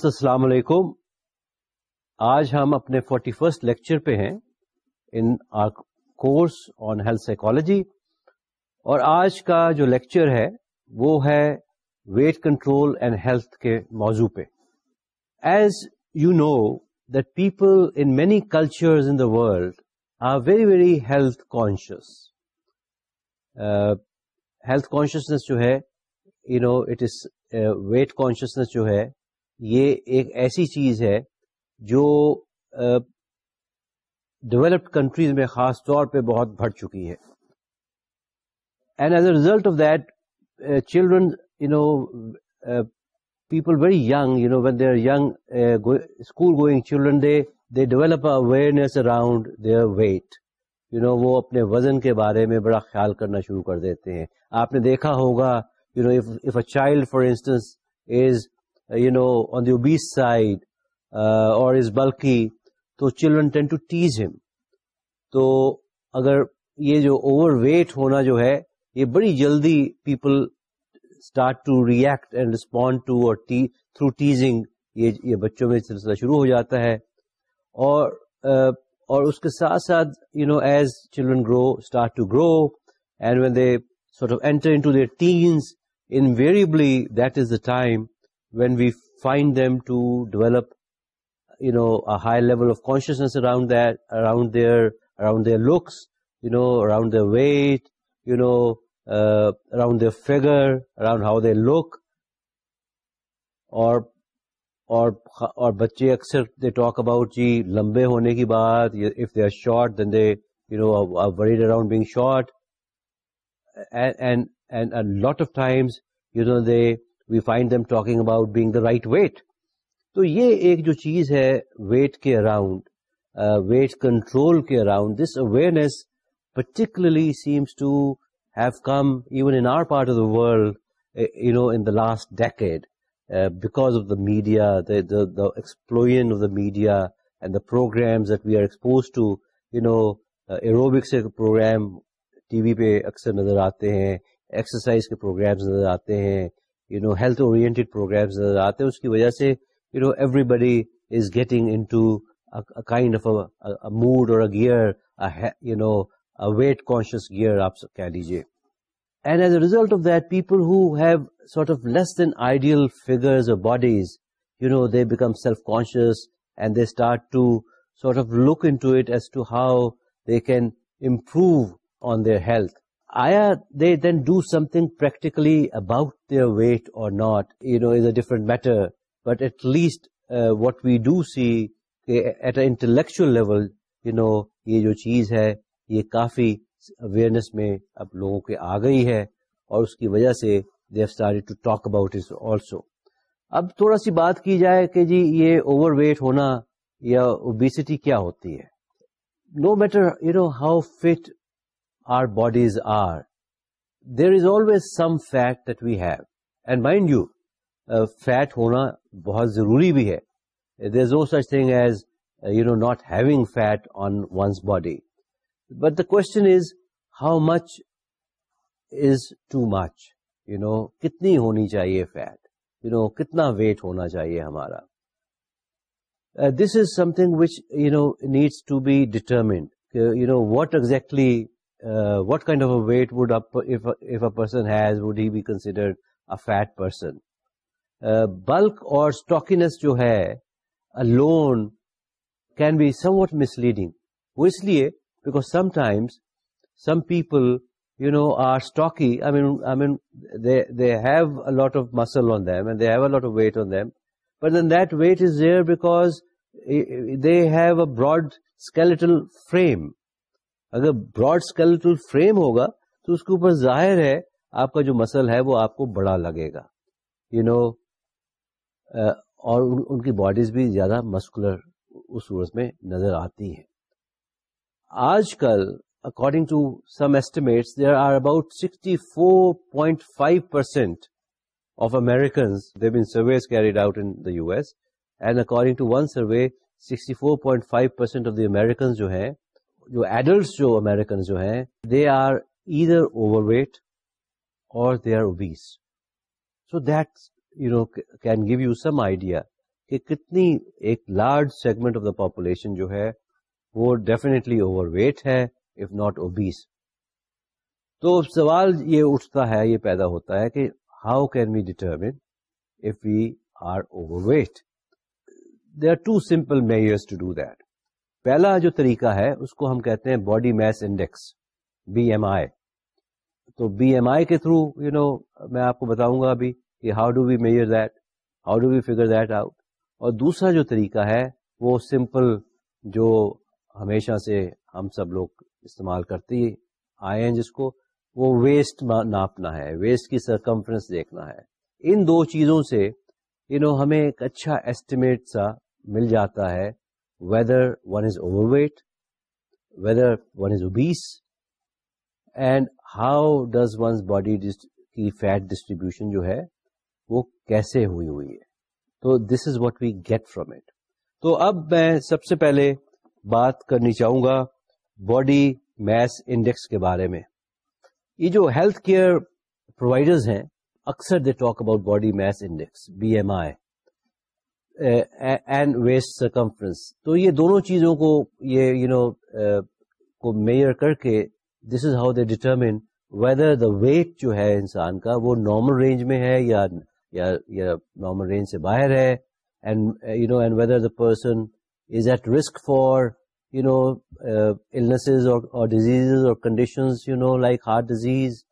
Students السلام علیکم. آج ہم اپنے فورٹی فرسٹ لیکچر پہ ہیں in our course on health psychology اور آج کا جو لیکچر ہے وہ ہے ویٹ کنٹرول اینڈ ہیلتھ کے موضوع پہ. As you know that people in many culture in the world are very very health conscious health consciousness جو ہے you know it is weight consciousness جو ہے یہ ایک ایسی چیز ہے جو ڈیولپڈ کنٹریز میں خاص طور پہ بہت بڑھ چکی ہے and as a result of that children you know people very young you know when they are young school going children they they develop awareness around their weight you know وہ اپنے وزن کے بارے میں بڑا خیال کرنا شروع کر دیتے ہیں۔ آپ نے دیکھا ہوگا you know if a child for instance is you know on the obese side اور از بلکی تو چلڈرن ٹین ٹو ٹیز ہم تو اگر یہ جو اوور ویٹ ہونا جو ہے، یہ بڑی جلدی people start to react and respond to اور تھرو ٹیزنگ یہ بچوں میں سلسلہ شروع ہو جاتا ہے. اور uh, اور اس کے ساتھ ساتھ you know as children grow start to grow and when they sort of enter in to their teens invariably that is the time when we find them to develop, you know, a high level of consciousness around that, around their, around their looks, you know, around their weight, you know, uh, around their figure, around how they look, اور اور اور بچے اکثر they talk about جی لمبے ہونے کی بات if they are short then they you know worried around being short and lot of times you know they we find them talking about being the right weight تو یہ ایک جو چیز ہے ویٹ کے اراؤنڈ ویٹ کنٹرول کے around this awareness particularly seems to have come even in our part of the world you know in the last decade because of the media explosion of the media and the programmes that we are exposed to you know aerobics کے programme TV پہ اکثر نظر آتے ہیں exercise کے programmes نظر آتے ہیں you know health oriented programmes نظر آتے ہیں۔ اس کی وجہ سے you know everybody is getting in to kind of mode اور gear you know weight conscious gear آپ کہہ لیجیے and as a result of that people who have sort of less than ideal figures اور bodies you know they become self conscious and they start to sort of look in to it as to how they can improve on their health آیا they then do something practically about their weight اور not you know is a different matter but at least what we do see at a intellectual level you know یہ جو چیز ہے، یہ کافی awareness میں اب لوگوں کے آ گئی ہے اور اس کی وجہ سے they start to talk about it also اب تھوڑا سی بات کی جائے کہ جی یہ اوور ویٹ ہونا یا اوبیسٹی کیا ہوتی ہے؟ No matter you know how fit our bodies are, there is always some fat that we have. And mind you, uh, fat hona bahut zaruri bhi hai. There's no such thing as, uh, you know, not having fat on one's body. But the question is, how much is too much? You know, kitni honi chahiye fat? You know, kitna weight hona chahiye hamara? Uh, this is something which, you know, needs to be determined. You know, what exactly what kind of weight would if a person has would he be considered a fat person bulk اور stockiness جو ہے alone can be somewhat misleading وہ اس لیے because sometimes some people you know are stocky they have a lot of muscle on them and they have a lot of weight on them but then that weight is there because they have a broad skeletal frame اگر broad skeletal frame ہوگا تو اس کے اوپر ظاہر ہے آپ کا جو مسل ہے وہ آپ کو بڑا لگے گا۔ You you know know, uh, اور ان کی باڈیز بھی زیادہ مسکولر اس صورت میں نظر آتی ہیں۔ آج کل according to some estimates there are about sixty four point five percent of Americans they been surveys carried out in the U S and according to one survey sixty four point five percent of the Americans جو ہیں جو adults جو American جو ہیں they are either over weight اور they are obese so that you know can give you some idea کہ کتنی ایک large segment of the population جو ہے وہ ڈیفینیٹلی اوور ویٹ ہے اف ناٹ اوبیس تو سوال یہ اٹھتا ہے، یہ پیدا ہوتا ہے کہ how can we determine if we are overweight they are two simple measures to do that پہلا جو طریقہ ہے، اس کو ہم کہتے ہیں body mass index B M I تو بی ایم آئی کے تھرو یو نو میں آپ کو بتاؤں گا ابھی کہ how do we measure that how do we figure that out اور دوسرا جو طریقہ ہے، وہ سمپل جو ہمیشہ سے ہم سب لوگ استعمال کرتے آئے ہیں، جس کو وہ ویسٹ ناپنا ہے ویسٹ کی سرکمفرنس دیکھنا ہے۔ ان دو چیزوں سے یو نو ہمیں ایک اچھا ایسٹیمیٹ سا مل جاتا ہے whether one is overweight whether one is obese and how does one's body کی فیٹ ڈسٹریبیوشن جو ہے وہ کیسے ہوئی ہوئی ہے تو this is what we get from it تو اب میں سب سے پہلے بات کرنی چاہوں گا باڈی میس انڈیکس کے بارے میں یہ جو ہیلتھ کیئر پرووائڈرز ہیں اکثر they talk about body mass index B M I and waist circumference تو یہ دونوں چیزوں کو یہ یو نو uh, کو میئر کر کے this is how they determine whether the weight جو ہے انسان کا وہ نارمل رینج میں ہے یا نارمل رینج سے باہر ہے and you know and whether the person is at risk for you know اور ڈیزیز اور conditions you know like heart disease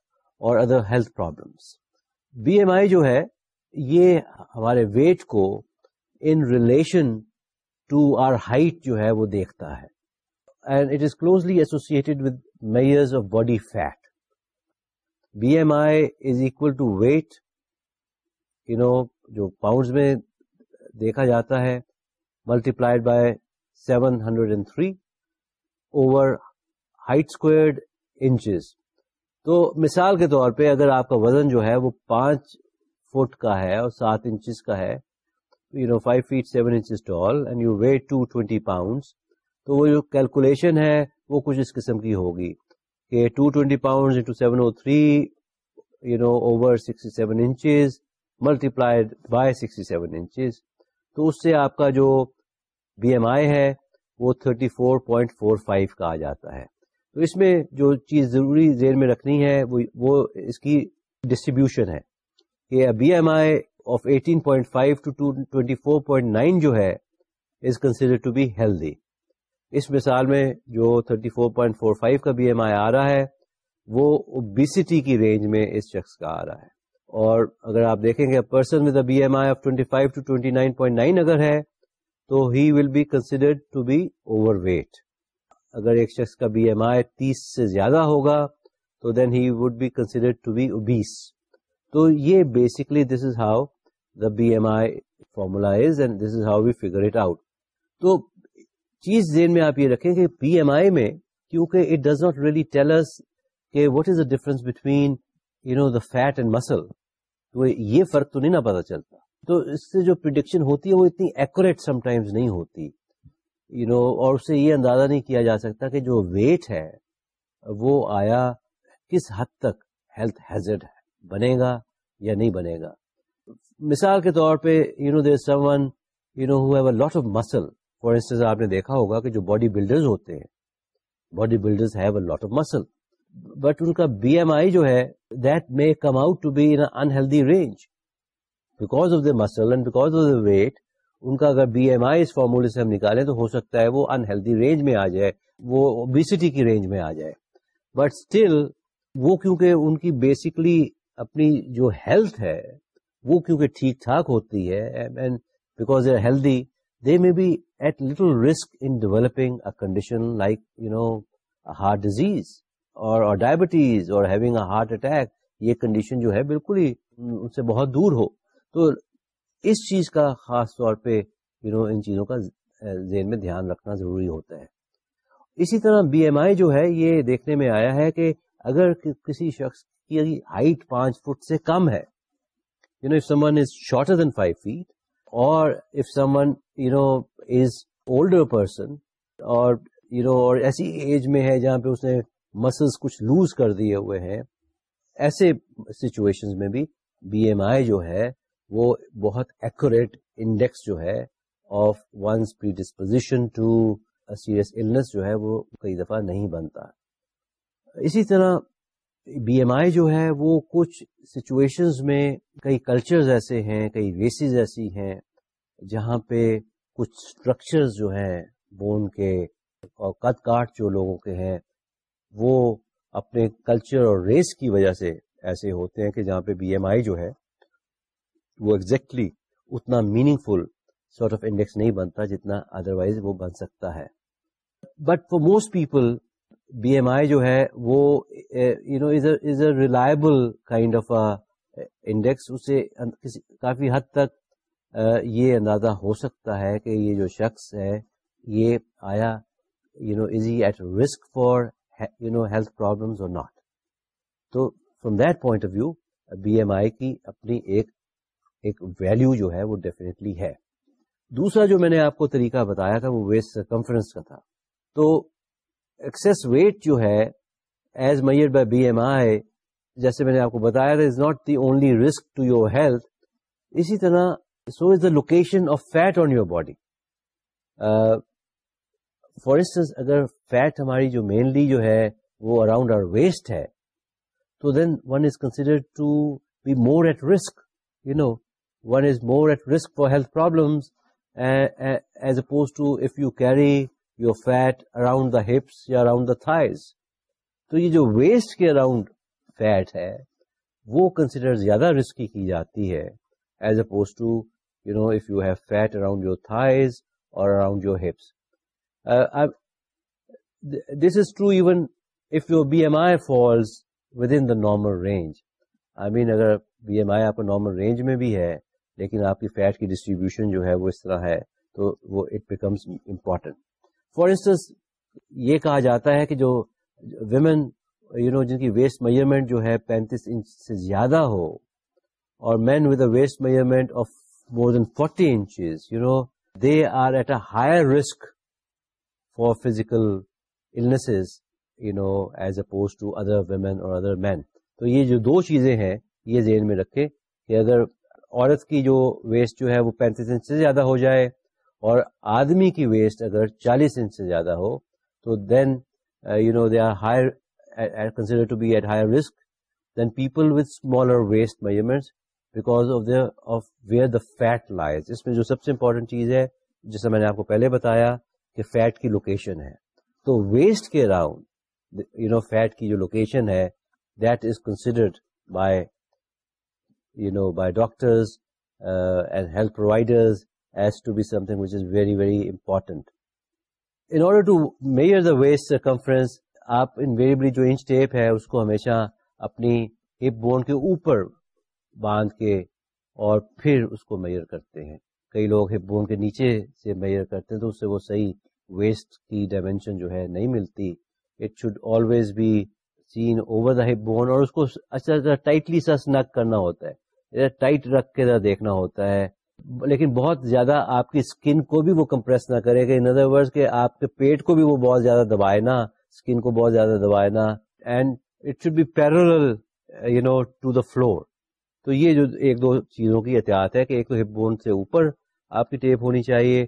اور other health problems B M I جو ہے، یہ ہمارے ویٹ کو in relation to our height جو ہے وہ دیکھتا ہے۔ And it is closely associated with measures of body fat B M I is equal to weight you know جو پاؤنڈ میں دیکھا جاتا ہے multiplied by seven hundred and three over height squared inches تو مثال کے طور پہ اگر آپ کا وزن جو ہے وہ پانچ فٹ کا ہے اور سات انچز کا ہے you know five feet seven inches tall and you weight two twenty pounds تو وہ جو کیلکولیشن ہے وہ کچھ اس قسم کی ہوگی کہ two twenty pound into seven O three you know over sixty seven inches multiplied by sixty seven inches تو اس سے آپ کا جو بی ایم آئی ہے وہ thirty four point four five کا آ جاتا ہے۔ تو اس میں جو چیز ضروری ذہن میں رکھنی ہے وہ اس کی ڈسٹریبیوشن ہے کہ B M I of eighteen point five to twenty four point nine جو ہے is consider to be healthy اس مثال میں جو thirty four point four five کا بی ایم آئی آ رہا ہے، وہ اوبیسٹی کی رینج میں اس شخص کا آ رہا ہے۔ اور اگر آپ دیکھیں گے person with B M I of twenty five to twenty nine point nine اگر ہے، تو he will be considered to be overweight اگر ایک شخص کا بی ایم آئی تیس سے زیادہ ہوگا، تو then he would be consider to be obese تو یہ basically this is how the B M I formula is and this is how we figure it out تو چیز ذہن میں آپ یہ رکھیں کہ بی ایم آئی میں، کیونکہ it does not really tells کہ what is the difference between you know the fat and muscle تو یہ فرق تو نہیں نا پتا چلتا. تو اس سے جو پرڈکشن ہوتی ہے وہ اتنی ایکوریٹ سم ٹائمز نہیں ہوتی. یو نو اور اس سے یہ اندازہ نہیں کیا جا سکتا کہ جو ویٹ ہے، وہ آیا کس حد تک ہیلتھ ہیزڈ بنے گا یا نہیں بنے گا مثال کے طور پہ you know there someone you know have a lot of muscle for instance آپ نے دیکھا ہوگا کہ جو باڈی بلڈرز ہوتے ہیں body builders have a lot of muscle but ان کا بی ایم آئی جو ہے that may come out to be unhealthy range because of the muscle and because of the weight ان کا اگر بی ایم آئی اس فارمولے سے ہم نکالیں تو ہو سکتا ہے وہ انہیلدی رینج میں آ جائے، وہ اوبیسٹی کی رینج میں آ جائے. بٹ اسٹل وہ کیونکہ ان کی بیسکلی اپنی جو ہیلتھ ہے وہ کیونکہ ٹھیک ٹھاک ہوتی ہے because a healthy they may be at little risk in developing a condition like you know heart disease اور ڈائبٹیز اور ہیونگ اے ہارٹ اٹیک یہ کنڈیشن جو ہے بالکل ہی ان سے بہت دور ہو. تو اس چیز کا خاص طور پہ یو نو ان چیزوں کا ذہن میں دھیان رکھنا ضروری ہوتا ہے. اسی طرح بی ایم آئی جو ہے یہ دیکھنے میں آیا ہے کہ اگر کسی شخص کی ہائٹ پانچ فٹ سے کم ہے you know if some is shorter than five feet اور if someone you know is older person اور یو نو اور ایسی ایج میں ہے جہاں پہ اس نے مسلس کچھ لوز کر دیے ہوئے ہیں، ایسے سچویشن میں بھی بی ایم آئی جو ہے وہ بہت ایکوریٹ انڈیکس جو ہے of one's predisposition to serious illness جو ہے وہ کئی دفعہ نہیں بنتا۔ اسی طرح بی ایم آئی جو ہے وہ کچھ سچویشنز میں کئی کلچرز ایسے ہیں، کئی ریسز ایسی ہیں جہاں پہ کچھ اسٹرکچرز جو ہیں بون کے اور قد کاٹ جو لوگوں کے ہیں وہ اپنے کلچر اور ریس کی وجہ سے ایسے ہوتے ہیں کہ جہاں پہ بی ایم آئی جو ہے وہ ایگزیکٹلی exactly اتنا meaningful sort of index نہیں بنتا جتنا ادروائز وہ بن سکتا ہے۔ But for most people B M I جو ہے وہ you know is a reliable kind of index اسے کافی حد تک یہ اندازہ ہو سکتا ہے کہ یہ جو شخص ہے، یہ آیا you know is he at risk for you know health problem اور ناٹ تو from that point of view B M I کی اپنی ایک ایک ویلو جو ہے وہ ڈیفینیٹلی ہے۔ دوسرا جو میں نے آپ کو طریقہ بتایا تھا، وہ ویسٹ کانفرنس کا تھا۔ تو ایکسس ویٹ جو ہے as measure by B M I جیسے میں نے آپ کو بتایا تھا is not the only risk to your health اسی طرح so is the location of fat on your body for instance اگر فیٹ ہماری جو مینلی جو ہے، وہ اراؤنڈ آر ویسٹ ہے، تو then one is consider to be more at risk you know one is more at risk for health problems as oppose to if you carry your fat around the hips یا around the thighs تو یہ جو waist کے around fat ہے، وہ consider زیادہ risky کی جاتی ہے as oppose to you know if you have fat around your thighs اور around your hips this is true even if your B M I falls within the normal range I mean اگر B M I آپ کا normal range میں بھی ہے، لیکن آپ کی فیٹ کی ڈسٹریبیوشن جو ہے وہ اس طرح ہے، تو وہ it becomes important for instance یہ کہا جاتا ہے کہ جو ویمن یو نو جن کی ویسٹ میئرمنٹ جو ہے پینتیس انچ سے زیادہ ہو اور men with a waist measurement of more than forty inches you know they are at a higher risk for physical you know as oppose to other women اور ادر مین تو یہ جو دو چیزیں ہیں یہ ذہن میں رکھے کہ اگر عورت کی جو ویسٹ جو ہے وہ پینتیس انچ سے زیادہ ہو جائے اور آدمی کی ویسٹ اگر چالیس انچ سے زیادہ ہو، تو then you know they are higher consider to be at higher risk than people with smaller waist measurement because of the of where the fat lies اس میں جو سب سے امپورٹنٹ چیز ہے جیسے میں نے آپ کو پہلے بتایا کہ فیٹ کی لوکیشن ہے۔ تو ویسٹ کے اراؤنڈ یو نو فیٹ کی جو لوکیشن ہے that is considered by you know by doctors and health providers as to be something which is very very important in order to measure the waist circumference آپ invariably جو inch tape ہے، اس کو ہمیشہ اپنی hip bone کے اوپر باندھ کے اور پھر اس کو میئر کرتے ہیں۔ کئی لوگ ہپ بون کے نیچے سے میئر کرتے ہیں تو اس سے وہ صحیح ویسٹ کی ڈائمینشن جو ہے نہیں ملتی۔ It should always be seen over the hip bone اور اس کو اچھا ٹائٹلی سا سنک کرنا ہوتا ہے۔ ٹائٹ رکھ کے دیکھنا ہوتا ہے۔ لیکن بہت زیادہ آپ کی اسکن کو بھی وہ کمپریس نہ کرے گا ادر ورڈ کہ آپ کے پیٹ کو بھی وہ بہت زیادہ دبائے نا اسکن کو بہت زیادہ دبائے نا and it should be parallel you know to the floor تو یہ جو ایک دو چیزوں کی احتیاط ہے کہ ایک تو ہپ بون سے اوپر آپ کی ٹیپ ہونی چاہیے،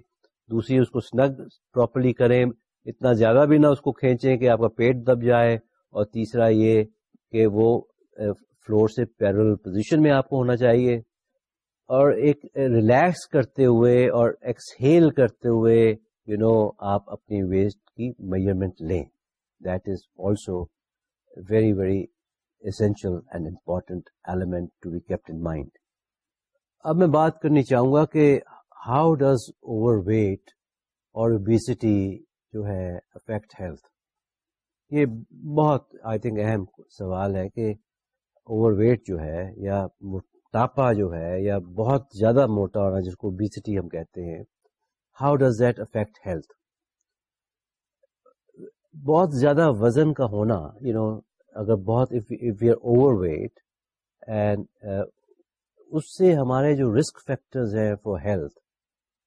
دوسری اس کو سنگ پراپرلی کریں، اتنا زیادہ بھی نہ اس کو کھینچیں کہ آپ کا پیٹ دب جائے، اور تیسرا یہ کہ وہ uh, فلور سے پیرل پوزیشن میں آپ کو ہونا چاہیے۔ اور ایک ریلیکس کرتے ہوئے اور ایکسہیل کرتے ہوئے یو نو آپ اپنی ویسٹ کی میجرمنٹ لیں. That is also very very essential and important element to be kept in mind اب میں بات کرنی چاہوں گا کہ ہاؤ ڈز اوور ویٹ اور اوبیسٹی جو ہے افیکٹ ہیلتھ یہ بہت آئی تھنک اہم سوال ہے کہ اوور ویٹ جو ہے یا ٹاپا جو ہے یا بہت زیادہ موٹا ہونا جس کو بیسٹی ہم کہتے ہیں how does that affect health بہت زیادہ وزن کا ہونا یو نو اگر بہت اوور ویٹ اینڈ اس سے ہمارے جو رسک فیکٹرز ہیں فار ہیلتھ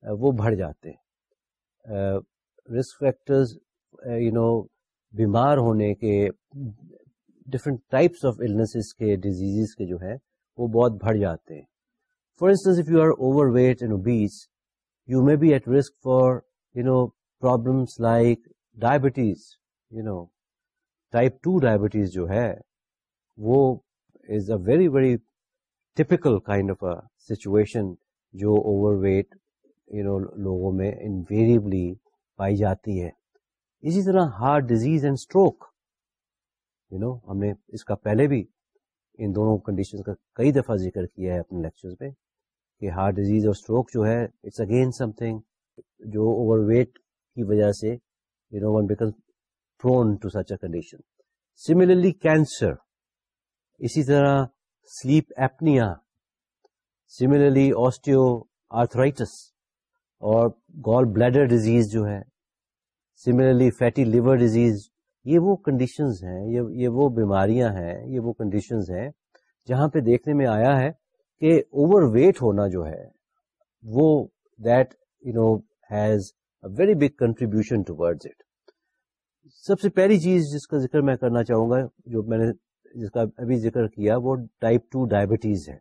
uh، وہ بڑھ جاتے ہیں۔ رسک فیکٹرز یو نو بیمار ہونے کے ڈفرینٹ ٹائپس آف النیسز کے ڈیزیز کے جو ہے وہ بہت بڑھ جاتے ہیں۔ For instance if you are overweight and you may be at risk for you know problems like diabetes you know type two diabetes جو ہے، وہ is a very very typical kind of a situation جو overweight you know لوگوں میں invariably پائی جاتی ہے۔ اسی طرح heart disease and stroke you know ہم نے اس کا پہلے بھی ان دونوں کنڈیشن کا کئی دفعہ ذکر کیا ہے اپنے لیکچر میں کہ ہارٹ ڈیزیز اور اسٹروک جو ہے اٹس اگین سم تھنگ جو اوور ویٹ کی وجہ سے you know one become prone to such a condition similarly cancer اسی طرح sleep apnoea similarly osteoarthritis اور گال بلیڈر ڈیزیز جو ہے. سملرلی فیٹی لیور ڈیزیز یہ وہ کنڈیشنز ہیں، یہ وہ بیماریاں ہیں، یہ وہ کنڈیشنز ہیں جہاں پہ دیکھنے میں آیا ہے کہ اوور ویٹ ہونا جو ہے، وہ that you know has a very big contribution to it سب سے پہلی چیز جس کا ذکر میں کرنا چاہوں گا، جو میں نے جس کا ابھی ذکر کیا، وہ ٹائپ ٹو ڈائبٹیز ہے۔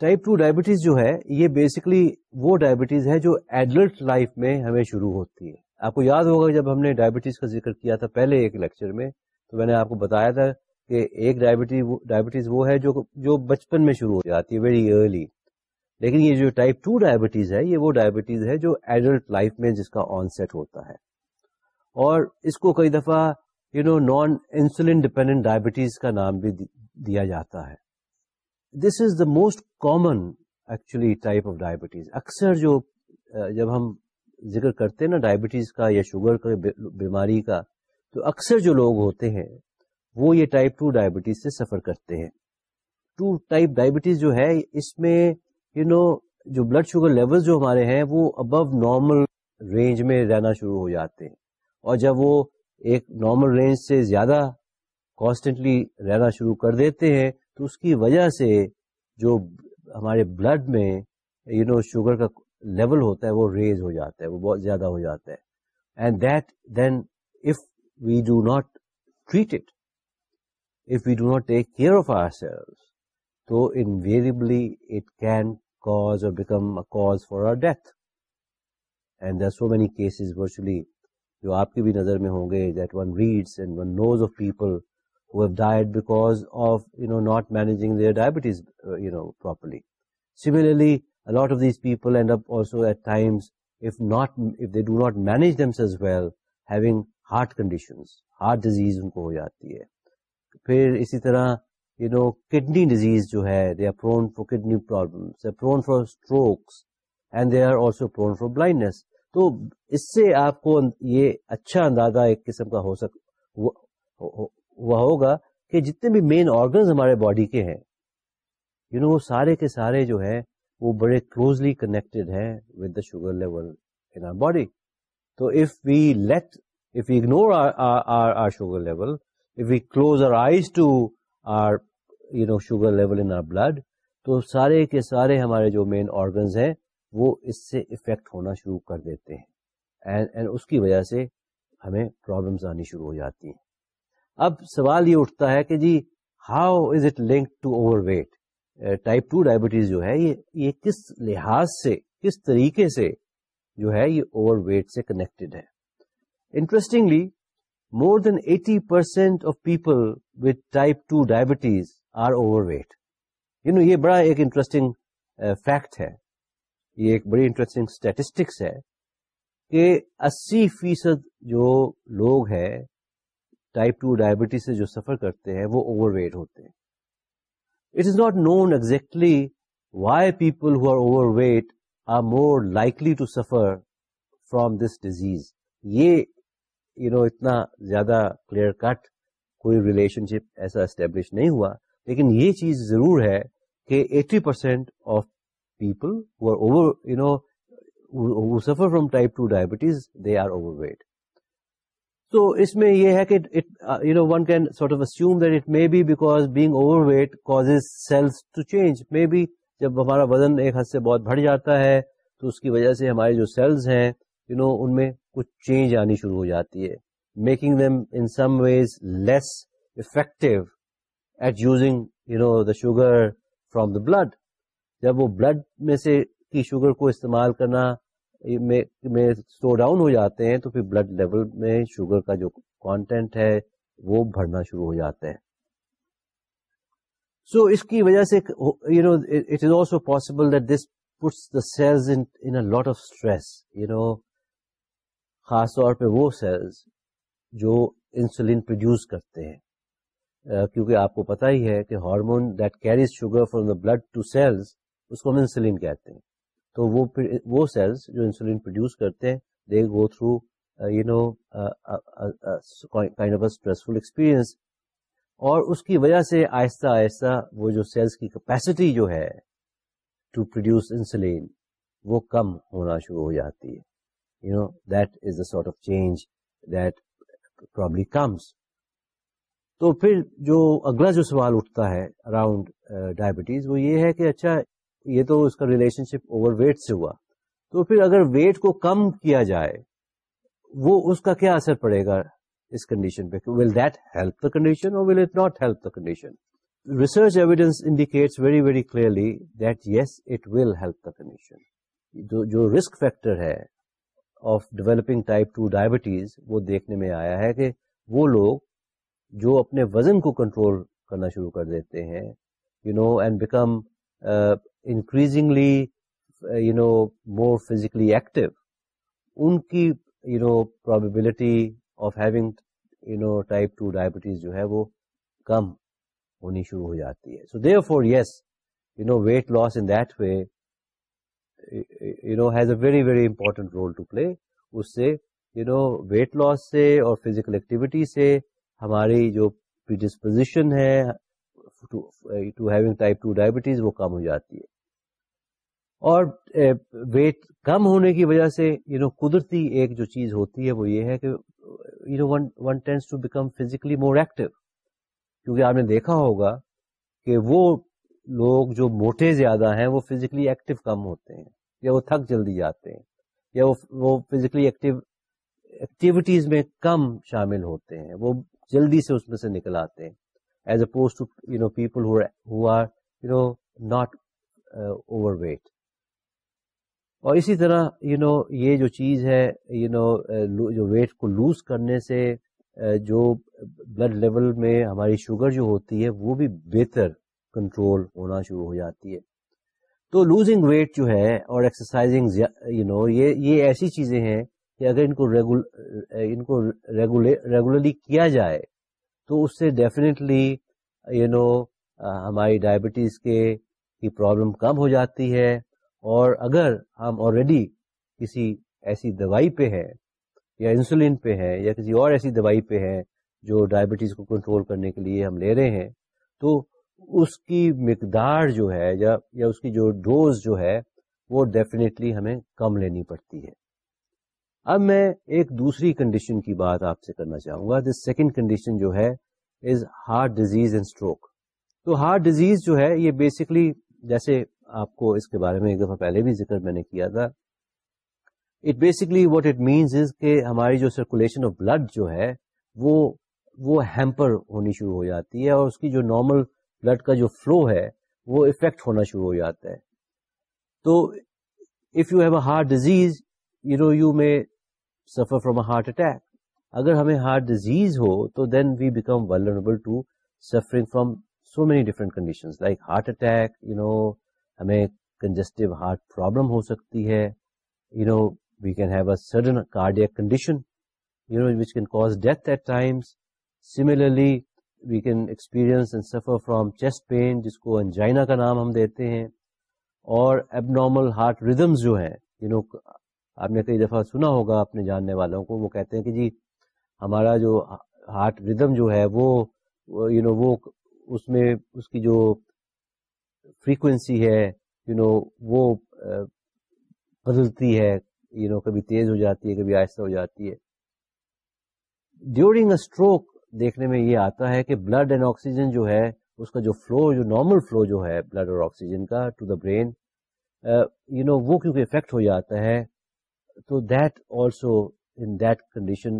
ٹائپ ٹو ڈائبٹیز جو ہے، یہ بیسکلی وہ ڈائبٹیز ہے جو ایڈلٹ لائف میں ہمیں شروع ہوتی ہے۔ آپ کو یاد ہوگا جب ہم نے ڈائبٹیز کا ذکر کیا تھا پہلے ایک لیکچر میں، تو میں نے آپ کو بتایا تھا کہ ایک ڈائبٹیز وہ ہے جو جو بچپن میں شروع ہو جاتی ہے ویری ارلی لیکن یہ جو ٹائپ ٹو ڈائبٹیز ہے، یہ وہ ڈائبٹیز ہے جو ایڈلٹ لائف میں جس کا آن سیٹ ہوتا ہے۔ اور اس کو کئی دفعہ you know non insulin dependent diabetes کا نام بھی دیا جاتا ہے۔ This is the most common actually type of diabetes اکثر جو، جب ہم ذکر کرتے ہیں نا، ڈائبٹیز کا یا شوگر کا بیماری کا، تو اکثر جو لوگ ہوتے ہیں، وہ یہ ٹائپ ٹو ڈائبٹیز سے سفر کرتے ہیں۔ ٹو ٹائپ ڈائبٹیز جو ہے، اس میں یو نو جو بلڈ شوگر لیول جو ہمارے ہیں، وہ ابو نارمل رینج میں رہنا شروع ہو جاتے ہیں۔ اور جب وہ ایک نارمل رینج سے زیادہ کانسٹینٹلی رہنا شروع کر دیتے ہیں، تو اس کی وجہ سے جو ہمارے بلڈ میں یو نو شوگر کا لیول ہوتا ہے وہ ریز ہو جاتا ہے وہ بہت زیادہ ہو جاتا ہے and that then if we do not treat it if we do not take care of ourselves تو انویریبلی اٹ کین کاز اور become a cause for our death and there so many cases virtually جو آپ کی بھی نظر میں ہوں گے that one reads and one knows of people who have died because of, you know, not managing their diabetes, uh, you know, properly. Similarly, a lot of these people end up also at times, if they do not manage themselves well, having heart conditions, heart disease unko ho jati hai. Phir isi tarah, you know, kidney disease jo hai, they are prone for kidney problems, they are prone for strokes, and they are also prone for blindness. تو اس سے آپ کو یہ اچھا اندازہ ایک قسم کا ہو سک وہ ہوگا کہ جتنے بھی مین آرگنز ہمارے باڈی کے ہیں یو نو وہ سارے کے سارے جو ہے وہ بڑے کلوزلی کنیکٹڈ ہیں with the sugar level in our body تو if we let if you ignore our sugar level if we close our eyes to our you know sugar level in our blood تو سارے کے سارے ہمارے جو مین organs ہیں وہ اس سے افیکٹ ہونا شروع کر دیتے ہیں. اینڈ اس کی وجہ سے ہمیں پرابلمس آنی شروع ہو جاتی ہیں. اب سوال یہ اٹھتا ہے کہ جی how is it link to overweight type two diabetes جو ہے یہ یہ کس لحاظ سے کس طریقے سے جو ہے یہ اوور ویٹ سے کنیکٹڈ ہے۔ Interestingly more than eighty percent of people with type two diabetes are overweight you know یہ بڑا ایک انٹرسٹنگ فیکٹ uh, ہے۔ یہ ایک بڑی انٹرسٹنگ اسٹیٹسٹکس ہے کہ اسی فیصد جو لوگ ہیں ٹائپ ٹو ڈائبٹیز سے جو سفر کرتے ہیں وہ اوور ویٹ ہوتے ہیں۔ It is not known exactly why people who are overweight are more likely to suffer from this disease یہ یو نو اتنا زیادہ کلیئر کٹ کوئی ریلیشن شپ ایسا اسٹیبلش نہیں ہوا لیکن یہ چیز ضرور ہے کہ eighty percent of people over you know suffer from type two diabetes they are overweight تو اس میں یہ ہے کہ you know one can sort of assume that it may be because being overweight cause cells to change maybe جب ہمارا وزن ایک حد سے بہت بڑھ جاتا ہے تو اس کی وجہ سے ہمارے جو سیلز ہیں یو you نو know, ان میں کچھ چینج آنی شروع ہو جاتی ہے making them in some ways less effective at using you know the sugar from the blood جب وہ بلڈ میں سے کی شوگر کو استعمال کرنا میں سلو ڈاؤن ہو جاتے ہیں تو پھر بلڈ لیول میں شوگر کا جو کانٹینٹ ہے وہ بڑھنا شروع ہو جاتا ہے سو اس کی وجہ سے you know it is also possible that this puts the cells in lot of stress you know خاص طور پہ وہ سیلز جو انسولین پروڈیوس کرتے ہیں۔ uh, کیونکہ آپ کو پتا ہی ہے کہ hormone that carries sugar from the blood to cells اس کو ہم انسولین کہتے ہیں۔ تو وہ وہ سیلس جو انسولین پروڈیوس کرتے ہیں they go through you know kind of stressful experience اور اس کی وجہ سے آہستہ آہستہ وہ جو سیلس کی کیپیسٹی جو ہے ٹو پروڈیوس انسولین وہ کم ہونا شروع ہو جاتی ہے. You know that is the sort of change that probably comes تو پھر جو اگلا جو سوال اٹھتا ہے اراؤنڈ ڈائبٹیز uh, وہ یہ ہے کہ اچھا یہ تو اس کا ریلیشن شپ اوور ویٹ سے ہوا۔ تو پھر اگر ویٹ کو کم کیا جائے، وہ اس کا کیا اثر پڑے گا اس کنڈیشن پہ؟ Will that help the condition اور will it not help the condition research evidence indicates very very clearly that yes it will help the condition جو رسک فیکٹر ہے of developing type two diabetes وہ دیکھنے میں آیا ہے کہ وہ لوگ جو اپنے وزن کو کنٹرول کرنا شروع کر دیتے ہیں you know and become increasingly you know more physically active ان کی you know probability of having you know type two diabetes جو ہے وہ کم ہونی شروع ہو جاتی ہے so therefore yes you know weight loss in that way you know has a very very important role to play اس سے یو نو ویٹ لاس سے اور فزیکل ایکٹیویٹی سے ہماری جو پریڈسپوزیشن ہے to having type two diabetes وہ کم ہو جاتی ہے اور ویٹ کم ہونے کی وجہ سے یو نو قدرتی ایک جو چیز ہوتی ہے وہ یہ ہے کہ you know one tends to become physically more active کیونکہ آپ نے دیکھا ہوگا کہ وہ لوگ جو موٹے زیادہ ہیں، وہ فزیکلی ایکٹیو کم ہوتے ہیں، یا وہ تھک جلدی جاتے ہیں، یا وہ فزیکلی ایکٹیو ایکٹیویٹیز میں کم شامل ہوتے ہیں، وہ جلدی سے اس میں سے نکل آتے ہیں as opposed to you know people who are you know not overweight اور اسی طرح یو you نو know, یہ جو چیز ہے یو نو جو ویٹ کو لوز کرنے سے uh, جو بلڈ لیول میں ہماری شوگر جو ہوتی ہے وہ بھی بہتر کنٹرول ہونا شروع ہو جاتی ہے۔ تو لوزنگ ویٹ جو ہے اور ایکسرسائزنگ یو نو یہ یہ ایسی چیزیں ہیں کہ اگر ان کو ریگول uh, ان کو ریگولرلی کیا جائے تو اس سے ڈیفینیٹلی یو نو ہماری ڈائبٹیز کے کی پرابلم کم ہو جاتی ہے۔ اور اگر ہم آلریڈی کسی ایسی دوائی پہ ہے یا انسولین پہ ہے یا کسی اور ایسی دوائی پہ ہے جو ڈائبٹیز کو کنٹرول کرنے کے لیے ہم لے رہے ہیں، تو اس کی مقدار جو ہے یا یا اس کی جو ڈوز جو ہے، وہ ڈیفینیٹلی ہمیں کم لینی پڑتی ہے۔ اب میں ایک دوسری کنڈیشن کی بات آپ سے کرنا چاہوں گا۔ دس سیکنڈ کنڈیشن جو ہے is heart disease and stroke تو ہارٹ ڈیزیز جو ہے، یہ بیسکلی جیسے آپ کو اس کے بارے میں ایک دفعہ پہلے بھی ذکر میں نے کیا تھا۔ It basically what it means is کہ ہماری جو سرکولیشن آف بلڈ جو ہے، وہ وہ ہیمپر ہونی شروع ہو جاتی ہے اور اس کی جو نارمل بلڈ کا جو فلو ہے، وہ افیکٹ ہونا شروع ہو جاتا ہے۔ تو if you have a heart disease you know you may suffer from a heart attack اگر ہمیں ہارٹ ڈیزیز ہو، تو then we become vulnerable to suffering from so many different condition like heart attack you know ہمیں congestive heart problem ہو سکتی ہے۔ You know we can have a sudden cardiac condition you know which can cause death at times similarly we can experience and suffer from chest pain جس کو angina کا نام ہم دیتے ہیں، اور اب نارمل ہارٹ ردمز جو ہیں۔ یو نو آپ نے کئی دفعہ سنا ہوگا اپنے جاننے والوں کو، وہ کہتے ہیں کہ جی ہمارا جو ہارٹ ردم جو ہے، وہ یو نو وہ اس میں، اس کی جو فریکوینسی ہے یو نو وہ بدلتی ہے یو نو کبھی تیز ہو جاتی ہے، کبھی آہستہ ہو جاتی ہے۔ ڈیورنگ اے اسٹروک دیکھنے میں یہ آتا ہے کہ بلڈ اینڈ آکسیجن جو ہے، اس کا جو فلو جو نارمل فلو جو ہے بلڈ اور آکسیجن کا to the brain you know وہ کیونکہ افیکٹ ہو جاتا ہے، تو that also in that condition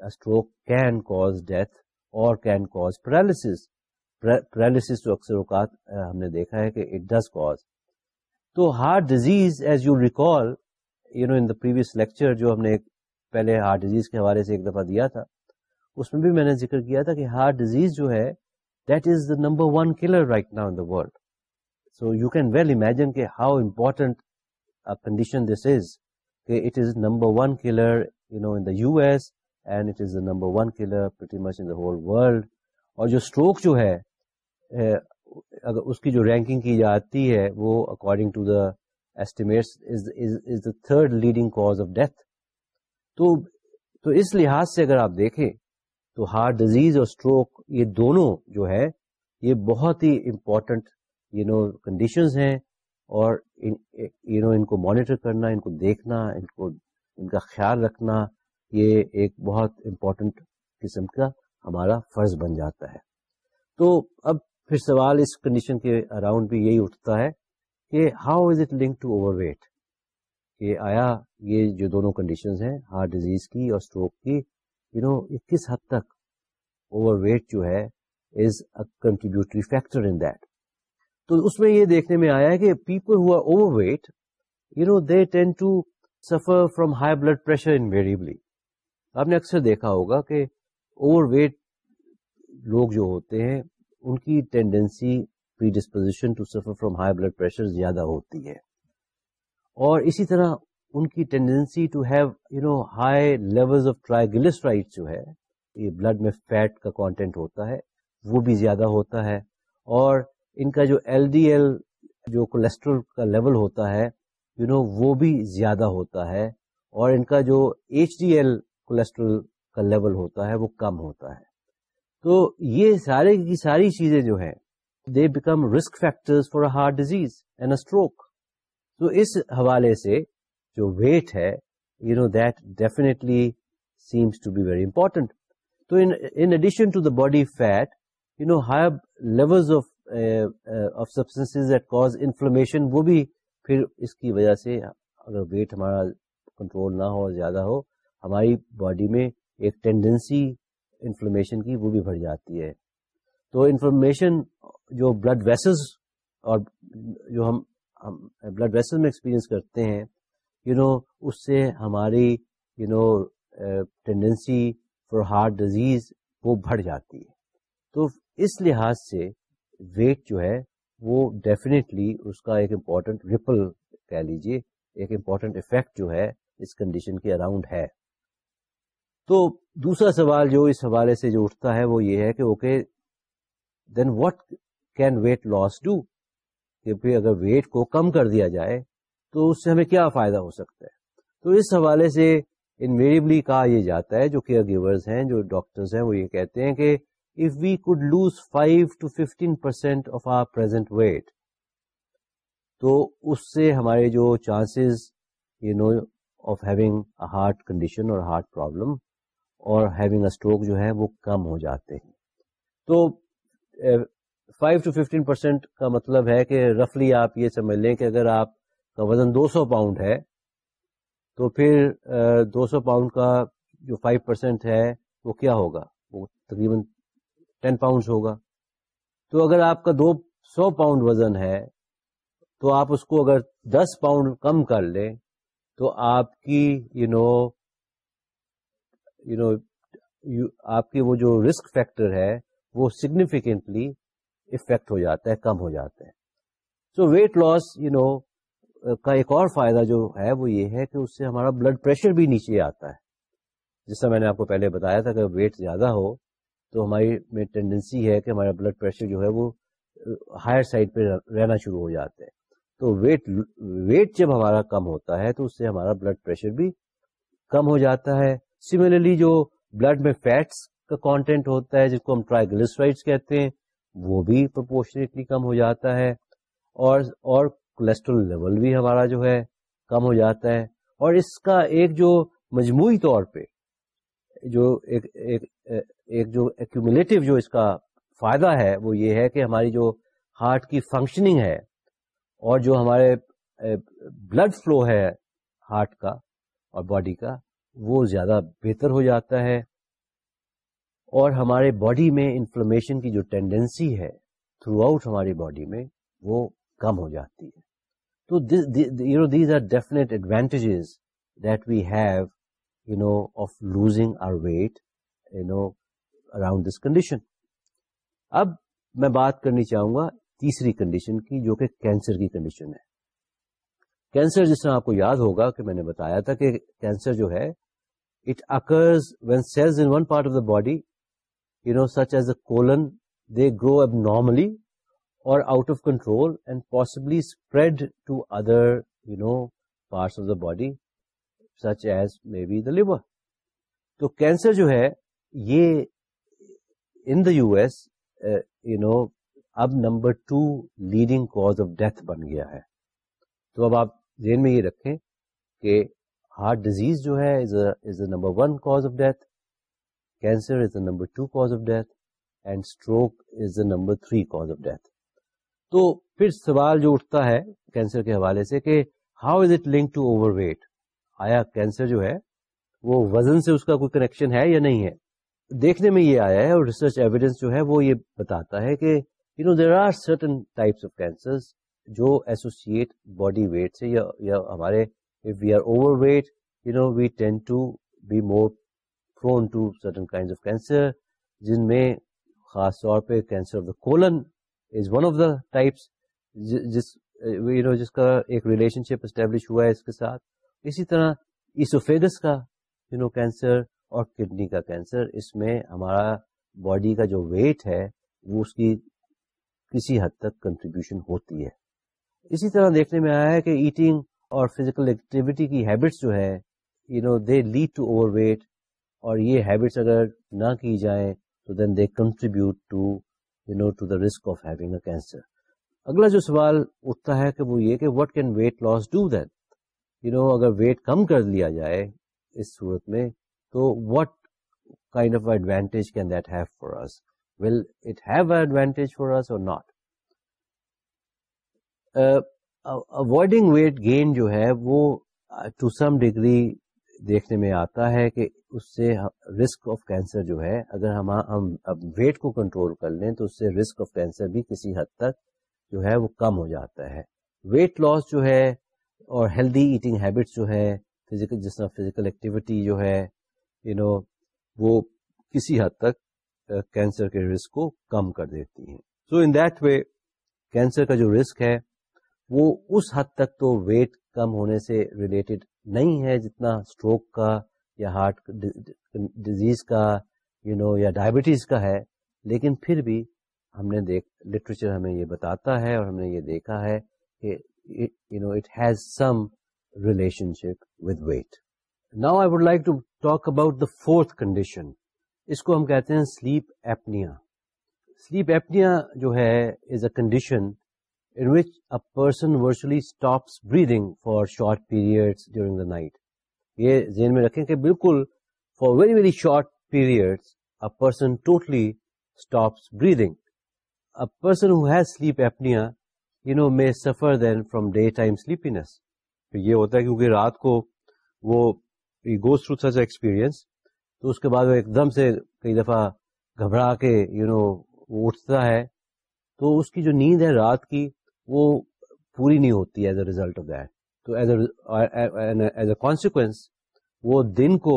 stroke can cause death اور کین کوز پیرالس پیرالس تو اکثر اوقات ہم نے دیکھا ہے کہ اٹ ڈز کاز تو heart disease as you recall you know in the previous lecture جو ہم نے پہلے ہارٹ ڈیزیز کے حوالے سے ایک دفعہ دیا تھا، اس میں بھی میں نے ذکر کیا تھا کہ ہارٹ ڈیزیز جو ہے that is the number one killer right now in the world so you can well imagine کہ how important condition this is کہ it is number one killer you know in the U S and it is the number one killer much in the whole world اور جو stroke جو ہے اگر اس کی جو ranking کی جاتی ہے، وہ according to the estimates third leading cause of death تو تو اس لحاظ سے اگر آپ دیکھیں، تو ہارٹ ڈیزیز اور اسٹروک یہ دونوں جو ہے، یہ بہت ہی امپورٹنٹ یو نو کنڈیشنز ہیں۔ اور یو نو ان کو مانیٹر کرنا، ان کو دیکھنا، ان کو، ان کا خیال رکھنا، یہ ایک بہت امپورٹنٹ قسم کا ہمارا فرض بن جاتا ہے۔ تو اب پھر سوال اس کنڈیشن کے اراؤنڈ بھی یہی اٹھتا ہے کہ how is it link to overweight کہ آیا یہ جو دونوں کنڈیشنز ہیں ہارٹ ڈیزیز کی اور اسٹروک کی یو نو کس حد تک اوور ویٹ جو ہے is a contributory factor in that تو اس میں یہ دیکھنے میں آیا ہے کہ people who are overweight you know they tend to suffer from high blood pressure invariably آپ نے اکثر دیکھا ہوگا کہ اوور ویٹ لوگ جو ہوتے ہیں ان کی tendency predisposition to suffer from high blood pressure زیادہ ہوتی ہے۔ اور اسی طرح ان کی tendency to have you know high level of triglyceride جو ہے، یہ بلڈ میں فیٹ کا کانٹینٹ ہوتا ہے، وہ بھی زیادہ ہوتا ہے۔ اور ان کا جو ایل ڈی ایل جو کولیسٹرول کا لیول ہوتا ہے یو نو وہ بھی زیادہ ہوتا ہے۔ اور ان کا جو ایچ ڈی ایل کولیسٹرول کا لیول ہوتا ہے، وہ کم ہوتا ہے۔ تو یہ سارے کی ساری چیزیں جو ہیں they become risk factor for heart disease and a stroke تو اس حوالے سے جو ویٹ ہے you know that definitely seems to be very important تو in addition to the body fat you know high level of substance that cause inflammation وہ بھی پھر اس کی وجہ سے اگر ویٹ ہمارا کنٹرول نہ ہو زیادہ ہو، ہماری باڈی میں ایک ٹینڈنسی انفلمیشن کی وہ بھی بڑھ جاتی ہے۔ تو انفارمیشن جو بلڈ ویسز اور جو ہم بلڈ ویسز میں ایکسپیرئنس کرتے ہیں یو نو اس سے ہماری you know tendency for heart disease وہ بڑھ جاتی ہے۔ تو اس لحاظ سے ویٹ جو ہے وہ ڈیفینیٹلی اس کا ایک امپورٹنٹ ریپل کہہ لیجیے ایک امپورٹنٹ افیکٹ جو ہے اس کنڈیشن کے اراؤنڈ ہے۔ تو دوسرا سوال جو اس حوالے سے جو اٹھتا ہے وہ یہ ہے کہ okay then what can weight loss do کہ اگر ویٹ کو کم کر دیا جائے تو اس سے ہمیں کیا فائدہ ہو سکتا ہے؟ تو اس حوالے سے انویریبلی کہا یہ جاتا ہے جو کیئر گیورز ہیں، جو ڈاکٹرز ہیں، وہ یہ کہتے ہیں کہ if we could lose five to fifteen percent of our present weight تو اس سے ہمارے جو chances you know of having heart condition اور ہارٹ پرابلم اور ہیونگ اے اسٹروک جو ہے وہ کم ہو جاتے ہیں۔ تو فائیو ٹو ففٹین پرسینٹ کا مطلب ہے کہ رفلی آپ یہ سمجھ لیں کہ اگر آپ کا وزن دو سو پاؤنڈ ہے، تو پھر eh, دو سو پاؤنڈ کا جو فائیو پرسینٹ ہے، وہ کیا ہوگا؟ وہ تقریباً ٹین پاؤنڈ ہوگا۔ تو اگر آپ کا دو سو پاؤنڈ وزن ہے، تو آپ اس کو اگر دس پاؤنڈ کم کر لیں، تو آپ کی یو نو یو نو آپ کی وہ جو رسک فیکٹر ہے، وہ سگنیفیکینٹلی افیکٹ ہو جاتا ہے، کم ہو جاتا ہے. So weight loss you know کا ایک اور فائدہ جو ہے وہ یہ ہے کہ اس سے ہمارا بلڈ پریشر بھی نیچے آتا ہے. جس میں نے آپ کو پہلے بتایا تھا کہ ویٹ زیادہ ہو تو ہماری میں ٹینڈنسی ہے کہ ہمارا بلڈ پریشر جو ہے وہ uh, ہائر سائڈ پہ رہنا شروع ہو جاتا ہے. تو ویٹ ویٹ جب ہمارا کم ہوتا ہے تو اس سے ہمارا بلڈ پریشر بھی کم ہو جاتا ہے سملرلی جو بلڈ میں فیٹس کا کانٹینٹ ہوتا ہے جس کو ہم ٹرائیگلسرائڈس کہتے ہیں وہ بھی پرپورشنیٹلی کم ہو جاتا ہے اور اور کولیسٹرول لیول بھی ہمارا جو ہے کم ہو جاتا ہے اور اس کا ایک جو مجموعی طور پہ جو ایک ایک, ایک جو ایکومولیٹو جو اس کا فائدہ ہے وہ یہ ہے کہ ہماری جو ہارٹ کی فنکشننگ ہے اور جو ہمارے بلڈ فلو ہے ہارٹ کا اور باڈی کا وہ زیادہ بہتر ہو جاتا ہے اور ہمارے باڈی میں انفلمیشن کی جو ٹینڈنسی ہے تھرو آؤٹ ہماری باڈی میں وہ کم ہو جاتی ہے۔ تو you know these are definite advantages that we have you know of losing our weight you know around this condition اب میں بات کرنی چاہوں گا تیسری کنڈیشن کی جو کہ کینسر کی کنڈیشن ہے۔ کینسر جس طرح آپ کو یاد ہوگا کہ میں نے بتایا تھا کہ کینسر جو ہے it occurs when cells in one part of the body you know such as a colon they grow abnormally اور out of control and possibly spread to other you know parts of the body such as may be the liver تو cancer جو ہے، یہ in the U S you know اب number two leading cause of death بن گیا ہے۔ تو اب آپ ذہن میں یہ رکھیں کہ ہارٹ ڈیزیز جو ہے is a number one cause of death cancer is a number two cause of death and stroke is a number three cause of death تو پھر سوال جو اٹھتا ہے کینسر کے حوالے سے کہ how is it link to overweight آیا کینسر جو ہے، وہ وزن سے اس کا کوئی کنیکشن ہے یا نہیں ہے؟ دیکھنے میں یہ آیا ہے اور ریسرچ ایویڈینس جو ہے وہ یہ بتاتا ہے کہ you know there are certain types of cancer جو ایسوسیٹ باڈی ویٹ سے یا ہمارے if we are overweight you know we tend to be more prone to certain kind of cancer جن میں خاص طور پہ cancer of the colon is one of the types جس یو نو جس کا ایک ریلیشن شپ اسٹیبلش ہوا ہے اس کے ساتھ۔ اسی طرح ایسوفیگس کا یو نو کینسر اور کڈنی کا کینسر اس میں ہمارا باڈی کا جو ویٹ ہے، وہ اس کی کسی حد تک کنٹریبیوشن ہوتی ہے۔ اسی طرح دیکھنے میں آیا ہے کہ ایٹنگ اور فزیکل ایکٹیویٹی کی ہیبٹس جو ہے you know they lead to overweight اور یہ ہیبٹس اگر نہ کی جائیں تو then they contribute to you know to the risk of having a cancer اگلا جو سوال اٹھتا ہے کہ وہ یہ کہ what can weight loss do then you know اگر ویٹ کم کر لیا جائے اس صورت میں تو what kind of advantage can that have for us will it have advantage for اس اور ناٹ اوائڈنگ ویٹ گین جو ہے وہ ٹو سم ڈگری دیکھنے میں آتا ہے کہ اس سے رسک آف کینسر جو ہے اگر ہم اب ویٹ کو کنٹرول کر لیں تو اس سے رسک آف کینسر بھی کسی حد تک جو ہے وہ کم ہو جاتا ہے۔ ویٹ لاس جو ہے اور ہیلدی ایٹنگ ہیبٹس جو ہے فزیکل جس طرح فزیکل ایکٹیویٹی جو ہے یو you نو know, وہ کسی حد تک uh, کینسر کے رسک کو کم کر دیتی ہیں۔ So in that way cancer کا جو رسک ہے وہ اس حد تک تو ویٹ کم ہونے سے ریلیٹڈ نہیں ہے جتنا اسٹروک کا یا ہارٹ ڈیزیز کا یو نو یا ڈائبٹیز کا ہے۔ لیکن پھر بھی ہم نے دیکھ لٹریچر ہمیں یہ بتاتا ہے اور ہم نے یہ دیکھا ہے کہ you know it has some relationship with weight now I would like to talk about the fourth condition اس کو ہم کہتے ہیں سلیپ ایپنیا سلیپ ایپنیا جو ہے is a condition in which a person virtually stops breathing for short periods during the night. یہ ذہن میں رکھیں کہ بالکل for very very short period a person totally stops breathing a person who has sleep apnoea you know may suffer then from daytime sleepiness یہ ہوتا ہے کیونکہ رات کو وہ گوز تھرو سچ ایکسپیرئنس تو اس کے بعد وہ ایک دم سے کئی دفعہ گھبرا کے یو نو وہ اٹھتا ہے. تو اس کی جو نیند ہے رات کی وہ پوری نہیں ہوتی as a result of that تو ایز اے کانسیکوینس وہ دن کو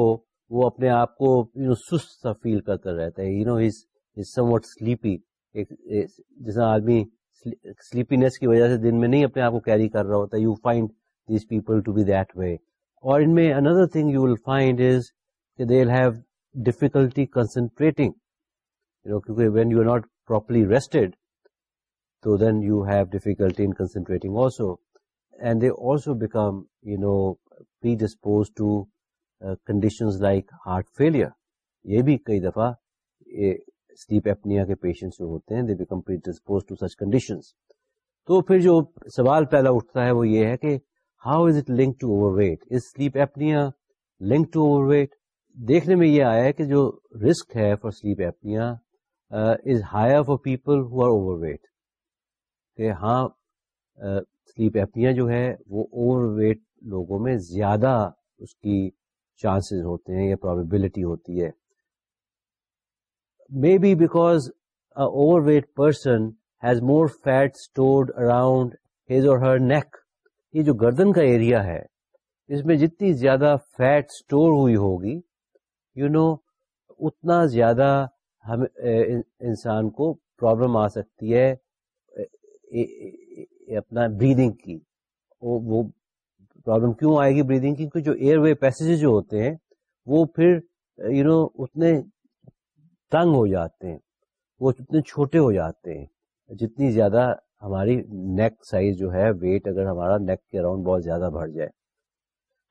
وہ اپنے آپ کو یو نو سست سا فیل کرتا رہتا ہے. You know is is somewhat sleepy جیسا آدمی سلیپینس کی وجہ سے دن میں نہیں اپنے آپ کو کیری کر رہا ہوتا you find these people to be that way اور ان میں another thing you will find is کہ they will have difficulty concentrating کیونکہ when you are not properly rested So then you have difficulty in concentrating also. And they also become, you know, predisposed to uh, conditions like heart failure. یہ بھی کئی دفعہ sleep apnoea کے patients جو ہوتے ہیں they become predispose to such conditions تو پھر جو سوال پہلا اٹھتا ہے وہ یہ ہے کہ how is it link to overweight is sleep apnoea link to overweight دیکھنے میں یہ آیا ہے کہ جو رسک ہے for sleep apnoea is higher for people who are overweight کہ ہاں سلیپ ایپنیا جو ہے وہ اوور ویٹ لوگوں میں زیادہ اس کی چانسز ہوتے ہیں یا پرابیبلٹی ہوتی ہے۔ May be because overweight person has more fat stored around his or her neck یہ جو گردن کا ایریا ہے اس میں جتنی زیادہ فیٹ سٹور ہوئی ہوگی یو you نو know, اتنا زیادہ ہم انسان کو پرابلم آ سکتی ہے۔ اپنا بریدنگ کی۔ وہ پرابلم کیوں آئے گی بریدنگ کی؟ کیونکہ جو ایئر وے پیسج جو ہوتے ہیں، وہ پھر یو نو اتنے تنگ ہو جاتے ہیں۔ وہ اتنے چھوٹے ہو جاتے ہیں۔ جتنی زیادہ ہماری نیک سائز جو ہے ویٹ اگر ہمارا نیک کے اراؤنڈ بہت زیادہ بڑھ جائے۔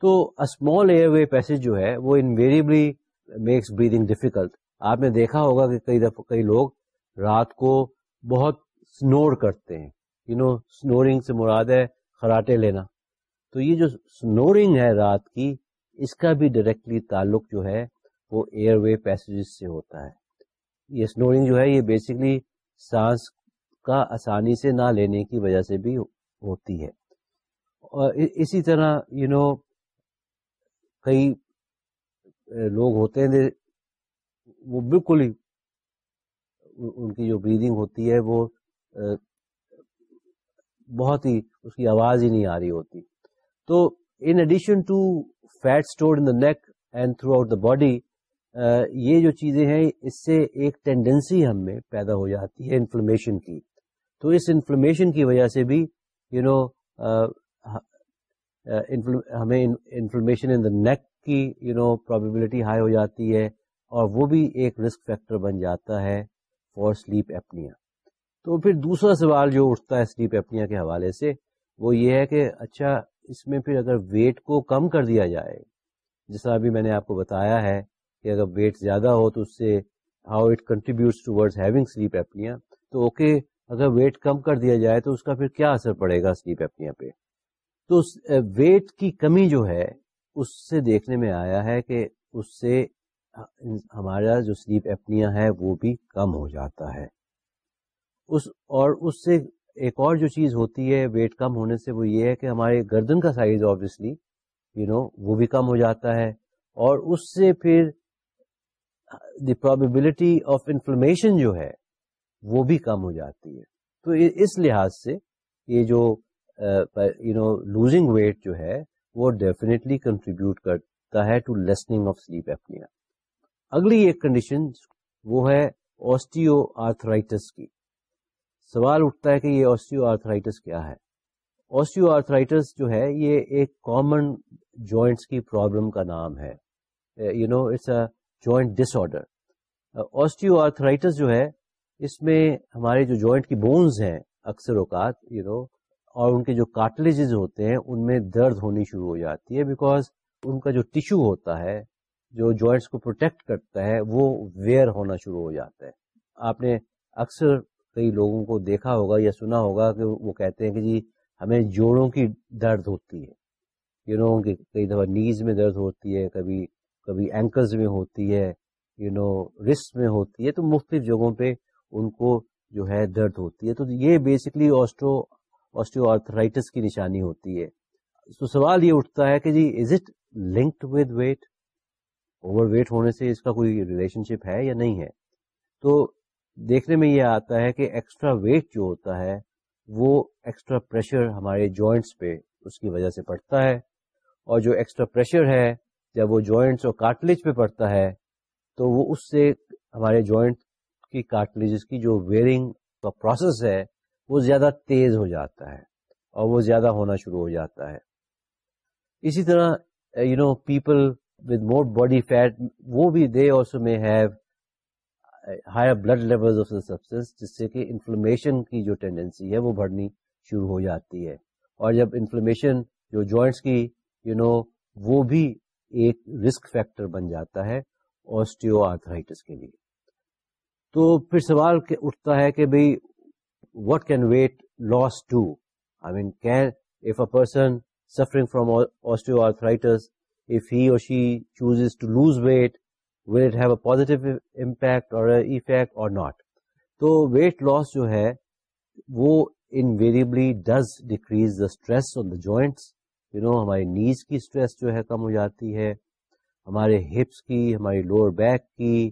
تو اسمال ایئر وے پیسج جو ہے، وہ انویریبلی میکس بریدنگ ڈیفیکلٹ آپ نے دیکھا ہوگا کہ کئی دفعہ کئی لوگ رات کو بہت سنور کرتے ہیں۔ یو نو سنورنگ سے مراد ہے خراٹے لینا۔ تو یہ جو سنورنگ ہے رات کی، اس کا بھی ڈائریکٹلی تعلق جو ہے وہ ایئر وے پیسج سے ہوتا ہے۔ یہ سنورنگ جو ہے، یہ بیسکلی سانس کا آسانی سے نہ لینے کی وجہ سے بھی ہوتی ہے۔ اور اسی طرح یو نو کئی لوگ ہوتے ہیں، وہ بالکل ہی ان کی جو بریدنگ ہوتی ہے، وہ بہت ہی اس کی آواز ہی نہیں آ رہی ہوتی۔ تو in addition to fat store in the neck and throughout the body یہ جو چیزیں ہیں، اس سے ایک ٹینڈنسی ہم میں پیدا ہو جاتی ہے انفلمیشن کی۔ تو اس انفلمیشن کی وجہ سے بھی یو نو ہمیں انفلمیشن ان دا نیک کی یو نو پرابیبلٹی ہائی ہو جاتی ہے اور وہ بھی ایک رسک فیکٹر بن جاتا ہے فار سلیپ ایپنیا تو پھر دوسرا سوال جو اٹھتا ہے سلیپ ایپنیا کے حوالے سے، وہ یہ ہے کہ اچھا اس میں پھر اگر ویٹ کو کم کر دیا جائے، جس طرح ابھی میں نے آپ کو بتایا ہے کہ اگر ویٹ زیادہ ہو تو اس سے how it contribute having sleep apnoea تو اوکے اگر ویٹ کم کر دیا جائے تو اس کا پھر کیا اثر پڑے گا سلیپ ایپنیا پہ؟ تو ویٹ کی کمی جو ہے، اس سے دیکھنے میں آیا ہے کہ اس سے ہمارا جو سلیپ ایپنیا ہے وہ بھی کم ہو جاتا ہے۔ اس اور اس سے ایک اور جو چیز ہوتی ہے ویٹ کم ہونے سے وہ یہ ہے کہ ہمارے گردن کا سائز آبویسلی یو نو وہ بھی کم ہو جاتا ہے اور اس سے پھر دی پرابیبلٹی آف انفلمیشن جو ہے وہ بھی کم ہو جاتی ہے۔ تو اس لحاظ سے یہ جو یو نو لوزنگ ویٹ جو ہے وہ ڈیفینیٹلی کنٹریبیوٹ کرتا ہے to lessening of sleep apnoea اگلی ایک کنڈیشن وہ ہے آسٹیو آرتھرائٹس کی۔ سوال اٹھتا ہے کہ یہ آسٹیو آرتھرائٹس کیا ہے؟ آسٹیو آرتھرائٹس جو ہے، یہ ایک کامن جوائنٹس کی پرابلم کا نام ہے۔ You know it's a joint disorder osteoarthritis جو ہے، اس میں ہمارے جو جوائنٹ کی بونز ہیں، اکثر اوقات یو نو اور ان کے جو کارٹلیجز ہوتے ہیں، ان میں درد ہونی شروع ہو جاتی ہے بیکاز ان کا جو ٹیشو ہوتا ہے، جو جوائنٹس کو پروٹیکٹ کرتا ہے، وہ ویئر ہونا شروع ہو جاتا ہے۔ آپ نے اکثر کئی لوگوں کو دیکھا ہوگا یا سنا ہوگا کہ وہ کہتے ہیں کہ جی ہمیں جوڑوں کی درد ہوتی ہے۔ یو نو کہ کئی دفعہ نیز میں درد ہوتی ہے، کبھی کبھی اینکلز میں ہوتی ہے یو نو رسٹ میں ہوتی ہے، تو مختلف جگہوں پہ ان کو جو ہے درد ہوتی ہے۔ تو یہ بیسکلی آسٹرو آسٹریو آرتھرائٹس کی نشانی ہوتی ہے۔ تو سوال یہ اٹھتا ہے کہ جی is it linked with weight overweight ہونے سے اس کا کوئی ریلیشن شپ ہے یا نہیں ہے؟ تو دیکھنے میں یہ آتا ہے کہ ایکسٹرا ویٹ جو ہوتا ہے، وہ ایکسٹرا پریشر ہمارے جوائنٹس پہ اس کی وجہ سے پڑتا ہے۔ اور جو ایکسٹرا پریشر ہے، جب وہ جوائنٹس اور کارٹلیج پہ پڑتا ہے، تو وہ اس سے ہمارے جوائنٹ کی کارٹلیجز کی جو ویئرنگ کا پروسیس ہے، وہ زیادہ تیز ہو جاتا ہے اور وہ زیادہ ہونا شروع ہو جاتا ہے۔ اسی طرح you know people with more body fat وہ بھی they also may have higher blood level of the substance جس سے کہ انفلمیشن کی جو ٹینڈینسی ہے وہ بڑھنی شروع ہو جاتی ہے۔ اور جب انفلمیشن جو جوائنٹس کی یو you نو know, وہ بھی ایک رسک فیکٹر بن جاتا ہے آسٹیو آرتھرائٹس کے لیے۔ تو پھر سوال اٹھتا ہے کہ بھائی what can weight loss to I mean can if a person suffering from osteoarthritis if he or she chooses to lose weight will it have a positive impact or effect or not تو weight loss جو ہے، وہ invariably does decrease the stress on the joints you know ہماری knees کی stress جو ہے کم ہو جاتی ہے. ہمارے ہپس کی، ہماری لوور بیک کی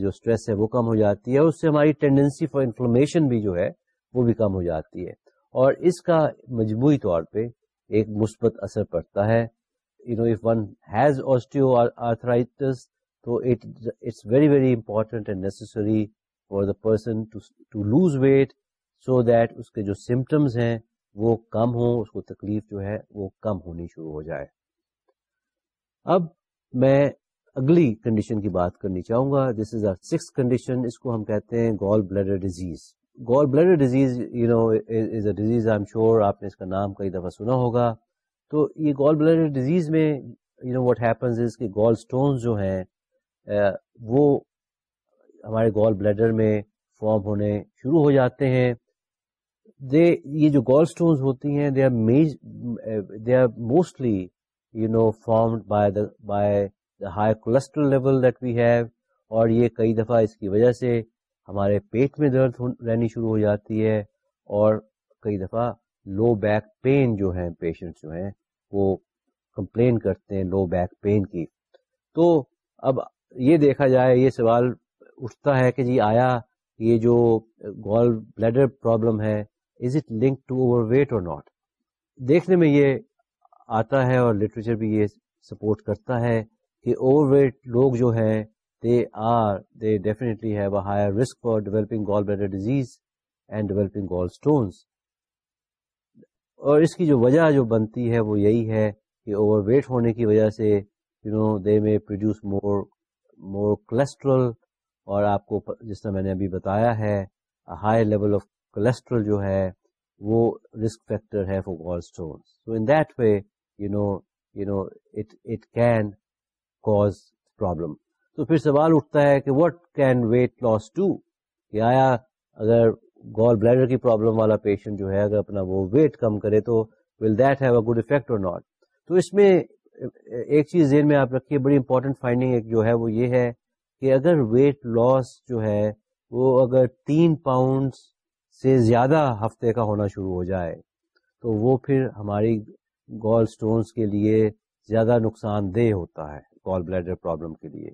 جو اسٹریس ہے وہ کم ہو جاتی ہے. اس سے ہماری ٹینڈنسی فار انفلمیشن بھی جو ہے وہ بھی کم ہو جاتی ہے. اور اس کا مجموعی طور پہ ایک مثبت اثر پڑتا ہے. You know if one has osteoarthritis تو it's very very important and necessary for the person to lose weight so that اس کے جو سمٹمس ہیں وہ کم ہوں اس کو تکلیف جو ہے وہ کم ہونی شروع ہو جائے اب میں اگلی کنڈیشن کی بات کرنی چاہوں گا this is a six condition اس کو ہم کہتے ہیں gallbladder disease gallbladder disease you know is a disease I'm sure آپ نے اس کا نام کئی دفعہ سنا ہوگا تو یہ گول بلیڈر ڈیزیز میں you know what happens is کہ گول اسٹونز جو ہیں وہ ہمارے گول بلیڈر میں فارم ہونے شروع ہو جاتے ہیں۔ دے، یہ جو گول اسٹونز ہوتی ہیں، they are they are mostly, you know, formed by the by the high cholesterol level that we have. اور یہ کئی دفعہ اس کی وجہ سے ہمارے پیٹ میں درد رہنی شروع ہو جاتی ہے۔ اور کئی دفعہ لو بیک پین جو ہیں پیشنٹ جو ہیں، وہ کمپلین کرتے ہیں لو بیک پین کی۔ تو اب یہ دیکھا جائے، یہ سوال اٹھتا ہے کہ جی آیا یہ جو گول بلیڈر پرابلم ہے is it link to overweight or not دیکھنے میں یہ آتا ہے اور لٹریچر بھی یہ سپورٹ کرتا ہے کہ اوور ویٹ لوگ جو ہیں they are they definitely have a higher risk for developing gall bladder disease and developing gall stones اور اس کی جو وجہ جو بنتی ہے وہ یہی ہے کہ اوور ویٹ ہونے کی وجہ سے یو نو دے میں پروڈیوس مور مور کولیسٹرول اور آپ کو جس طرح میں نے ابھی بتایا ہے ہائی لیول آف کولیسٹرول جو ہے، وہ رسک فیکٹر ہے for gall stone so in that way you know you know it it can cause problem تو پھر سوال اٹھتا ہے کہ what can weight loss to کہ آیا اگر گال بلیڈر کی پرابلم والا پیشنٹ جو ہے، اگر اپنا وہ ویٹ کم کرے تو will that have a good effect or not تو اس میں ایک چیز ذہن میں آپ رکھیے، بڑی امپورٹنٹ فائنڈنگ جو ہے وہ یہ ہے کہ اگر ویٹ لاس جو ہے وہ اگر تین پاؤنڈ سے زیادہ ہفتے کا ہونا شروع ہو جائے، تو وہ پھر ہماری گول سٹونز کے لیے زیادہ نقصان دہ ہوتا ہے گول بلیڈر پرابلم کے لیے۔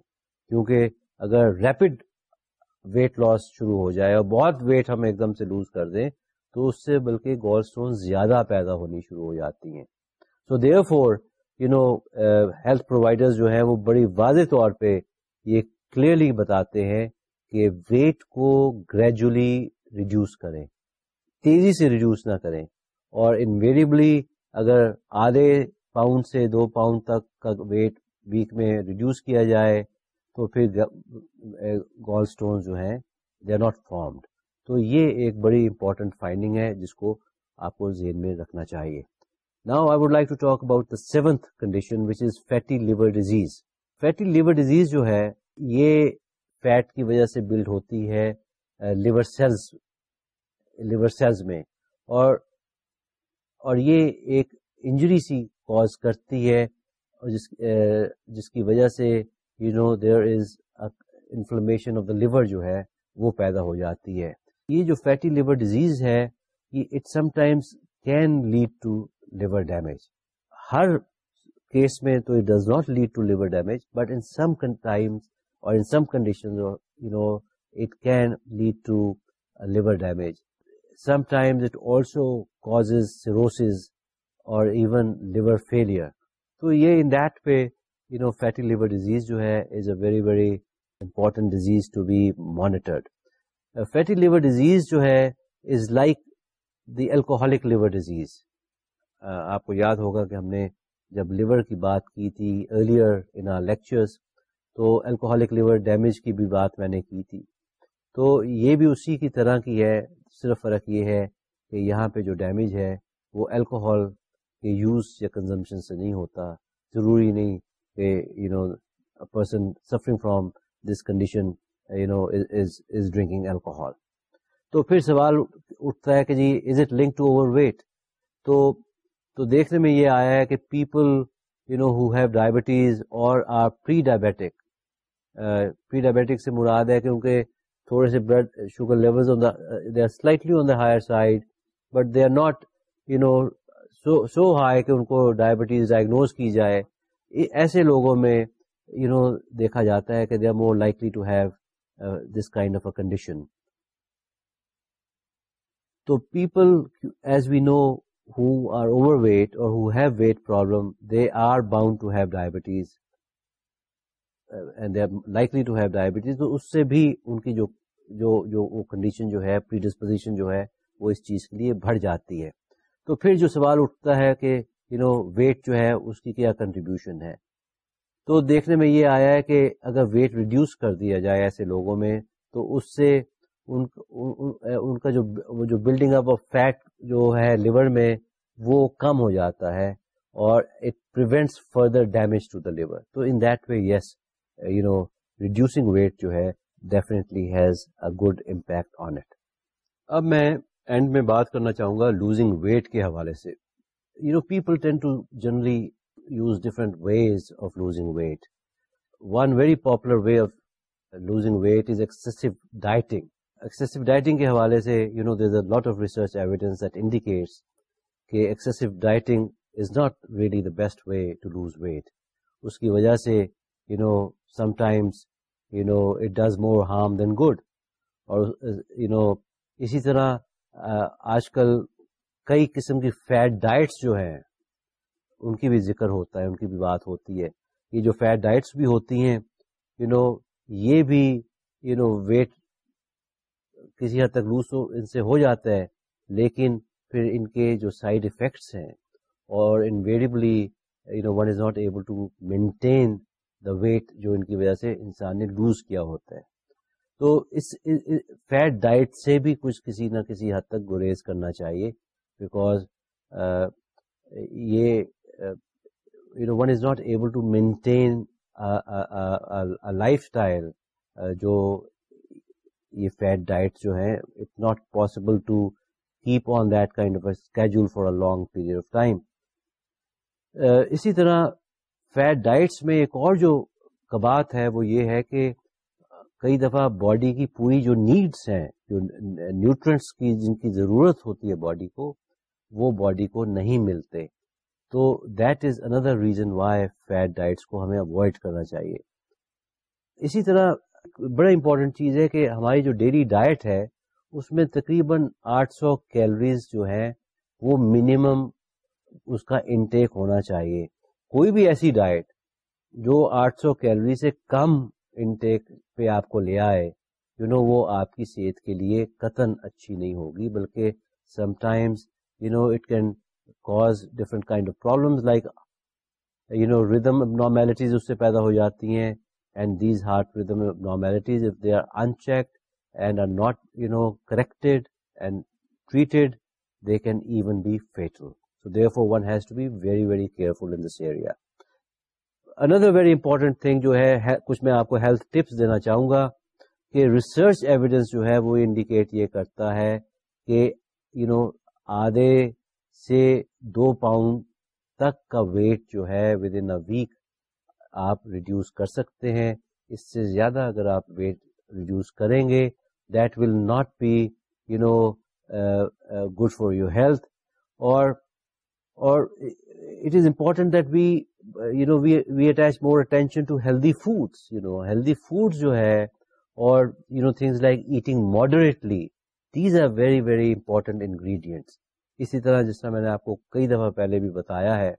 کیونکہ اگر ریپڈ ویٹ لاس شروع ہو جائے اور بہت ویٹ ہم ایک دم سے لوز کر دیں، تو اس سے بلکہ گول سٹون زیادہ پیدا ہونی شروع ہو جاتی ہیں۔ So therefore you know health provider جو ہیں وہ بڑی واضح طور پہ یہ کلیئرلی بتاتے ہیں کہ ویٹ کو گریجولی ریڈیوس کریں، تیزی سے ریڈیوس نہ کریں۔ اور انویریبلی اگر آدھے پاؤنڈ سے دو پاؤنڈ تک کا ویٹ ویک میں ریڈیوس کیا جائے تو پھر گول اسٹون uh, جو ہیں دے آر ناٹ فارمڈ تو یہ ایک بڑی امپورٹنٹ فائنڈنگ ہے جس کو آپ کو ذہن میں رکھنا چاہیے۔ Now I would like to talk about the seventh condition which is fatty liver disease fatty liver disease جو ہے، یہ فیٹ کی وجہ سے بلڈ ہوتی ہے لیور سیلز لیور سیلز میں. اور اور یہ ایک انجری سی کاز کرتی ہے جس uh, جس کی وجہ سے you know there is inflammation of the liver جو ہے، وہ پیدا ہو جاتی ہے. یہ جو فیٹی لیور ڈیزیز ہے، یہ it sometimes can lead to liver damage Hare case میں تو it does not lead to liver damage but in sometimes or in some condition you know it can lead to liver damage sometimes it also cause cirrhosis اور even liver failure تو یہ in that پہ you know fatty liver disease جو ہے is a very very important disease to be monitored fatty liver disease جو ہے is like the alcoholic liver disease آپ کو یاد ہوگا کہ ہم نے جب لیور کی بات کی تھی ارلیئر ان آر لیکچرس تو الکوہلک لیور ڈیمیج کی بھی بات میں نے کی تھی۔ تو یہ بھی اسی کی طرح کی ہے، صرف فرق یہ ہے کہ یہاں پہ جو ڈیمیج ہے، وہ الکوہل کے یوز یا کنزمپشن سے نہیں ہوتا۔ ضروری نہیں کہ you know person suffering from this condition you know is drinking alcohol تو پھر سوال اٹھتا ہے کہ جی is it link to overweight تو تو دیکھنے میں یہ آیا ہے کہ people you know who have diabetes or are pre diabetic pre diabetic سے مراد ہے کیونکہ تھوڑے سے blood sugar level they are slightly on the higher side but they are not you know so high کہ ان کو ڈائبٹیز ڈائگنوز کی جائے. ایسے لوگوں میں یو نو دیکھا جاتا ہے کہ they are more likely to have this kind of a condition تو people as we know who are overweight or who have weight problem, they are bound to have diabetes uh, and they are likely to have diabetes. تو اس سے بھی ان کی جو جو جو وہ کنڈیشن جو ہے پری ڈسپوزیشن جو ہے وہ اس چیز کے لیے بڑھ جاتی ہے تو پھر جو سوال اٹھتا ہے کہ یو نو ویٹ جو ہے اس کی کیا کنٹریبیوشن ہے تو دیکھنے میں یہ آیا ہے کہ اگر ویٹ ریڈیوس کر دیا جائے ایسے لوگوں میں تو اس سے ان ان کا جو جو بلڈنگ اپ آف فیٹ جو ہے لیور میں وہ کم ہو جاتا ہے اور it prevents further damage to the liver تو in that way yes you know reducing weight جو ہے definitely has a good impact on it اب میں اینڈ میں بات کرنا چاہوں گا لوزنگ ویٹ کے حوالے سے. You know people tend to generally use different ways of losing weight one very popular way of losing weight is excessive dieting excessive dieting کے حوالے سے you know there lot of research evidence that indicates کہ excessive dieting is not really the best way to lose weight اس کی وجہ سے you know sometimes you know it does more harm than good اور you know اسی طرح آج کل کئی قسم کی فیٹ ڈائٹس جو ہیں، ان کی بھی ذکر ہوتا ہے، ان کی بھی بات ہوتی ہے۔ یہ جو فیٹ ڈائٹس بھی ہوتی ہیں یو نو یہ بھی یو نو ویٹ کسی حد تک لوز ان سے ہو جاتا ہے، لیکن پھر ان کے جو سائڈ افیکٹس ہیں، اور invariably you know one is not able to maintain the weight جو ان کی وجہ سے انسان نے لوز کیا ہوتا ہے۔ تو اس فیٹ ڈائٹ سے بھی کچھ کسی نہ کسی حد تک گریز کرنا چاہیے بیکاز یہ you know one is not able to maintain lifestyle جو یہ فیٹ ڈائٹ جو ہے it's not possible to keep on that kind of schedule for a long period of time اسی طرح فیٹ ڈائٹس میں ایک اور جو کبات ہے، وہ یہ ہے کہ کئی دفعہ باڈی کی پوری جو نیڈس ہیں، جو نیوٹرنٹس کی جن کی ضرورت ہوتی ہے باڈی کو، وہ باڈی کو نہیں ملتے۔ تو that is another reason why fad diets کو ہمیں اوائڈ کرنا چاہیے۔ اسی طرح بڑا امپورٹنٹ چیز ہے کہ ہماری جو ڈیلی ڈائٹ ہے، اس میں تقریباً آٹھ سو کیلریز جو ہے وہ منیمم اس کا انٹیک ہونا چاہیے۔ کوئی بھی ایسی ڈائٹ جو آٹھ سو کیلری سے کم انٹیک پہ آپ کو لے آئے یو نو وہ آپ کی صحت کے لیے قطن اچھی نہیں ہوگی، بلکہ sometimes you know it can cause different kind of problem like you know rhythm abnormalities اس سے پیدا ہو جاتی ہیں۔ And these heart rhythm abnormalities if they are unchecked and are not you know corrected and treated they can even be fatal so therefore one has to be very very careful in this area another very important thing جو ہے کچھ میں آپ کو health tips دینا چاہوں گا کہ ریسرچ ایویڈینس جو ہے وہ انڈیکیٹ یہ کرتا ہے کہ یو نو آدھے سے دو پاؤنڈ تک کا ویٹ جو ہے ود ان ویک آپ ریڈیوس کر سکتے ہیں۔ اس سے زیادہ اگر آپ ویٹ ریڈیوس کریں گے that will not be you know good for your health اور اور it is important that we you know we attach more attention to healthy foods you know healthy food جو ہے اور you know things like eating moderately these are very very important ingredients اسی طرح جس طرح میں نے آپ کو کئی دفعہ پہلے بھی بتایا ہے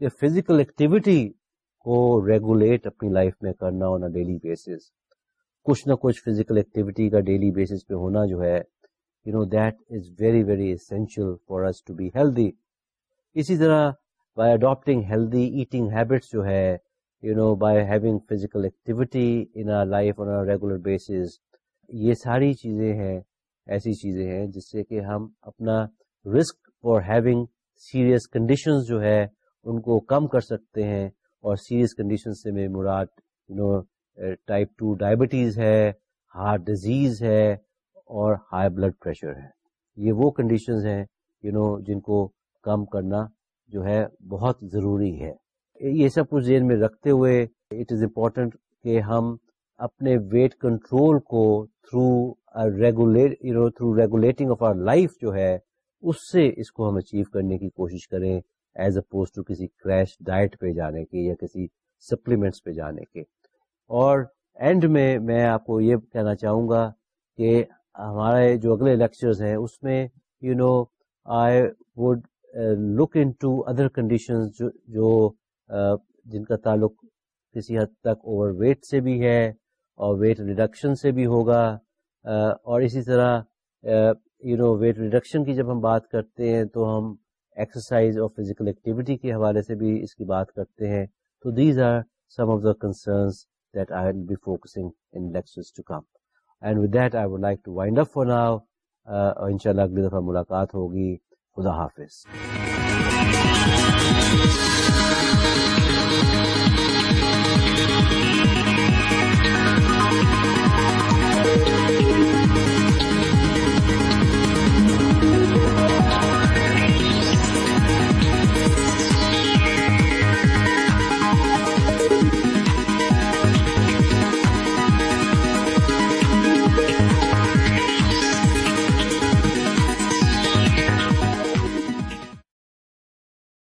کہ فزیکل ایکٹیویٹی کو ریگولیٹ اپنی لائف میں کرنا آن اے ڈیلی بیسس کچھ نہ کچھ فزیکل ایکٹیویٹی کا ڈیلی بیسس پہ ہونا جو ہے you know that is very very essential for us to be healthy اسی طرح by adopting healthy eating habits جو ہے you know by having physical activity in life on regular basis یہ ساری چیزیں ہیں، ایسی چیزیں ہیں جس سے کہ ہم اپنا risk for having serious conditions جو ہے، ان کو کم کر سکتے ہیں اور سیریس کنڈیشن سے میں مراد you know type two diabetes ہے ہارٹ ڈیزیز ہے اور ہائی بلڈ پریشر ہے۔ یہ وہ کنڈیشنز ہیں یو نو جن کو کم کرنا جو ہے بہت ضروری ہے۔ یہ سب کچھ ذہن میں رکھتے ہوئے اٹ از امپورٹنٹ کہ ہم اپنے ویٹ کنٹرول کو through regulate you know through regulating of our life جو ہے اس سے اس کو ہم اچیو کرنے کی کوشش کریں۔ ایز اپوز ٹو کسی کریش ڈائٹ پہ جانے کے یا کسی سپلیمنٹس پہ جانے کے۔ اور اینڈ میں میں آپ کو یہ کہنا چاہوں گا کہ ہمارے جو اگلے لیکچرز ہیں، اس میں you know I would look into other other کنڈیشن جو uh, جن کا تعلق کسی حد تک اوور ویٹ سے بھی ہے اور ویٹ ریڈکشن سے بھی ہوگا۔ uh, اور اسی طرح یو نو ویٹ ریڈکشن کی جب ہم بات کرتے ہیں تو ہم ایکسرسائز اور فزیکل ایکٹیویٹی کے حوالے سے بھی اس کی بات کرتے ہیں۔ تو these are some of the concerns that I be focusing in lectures to come and with that I would like to wind up for now ان شاء اللہ اگلی دفعہ ملاقات ہوگی۔ خدا حافظ۔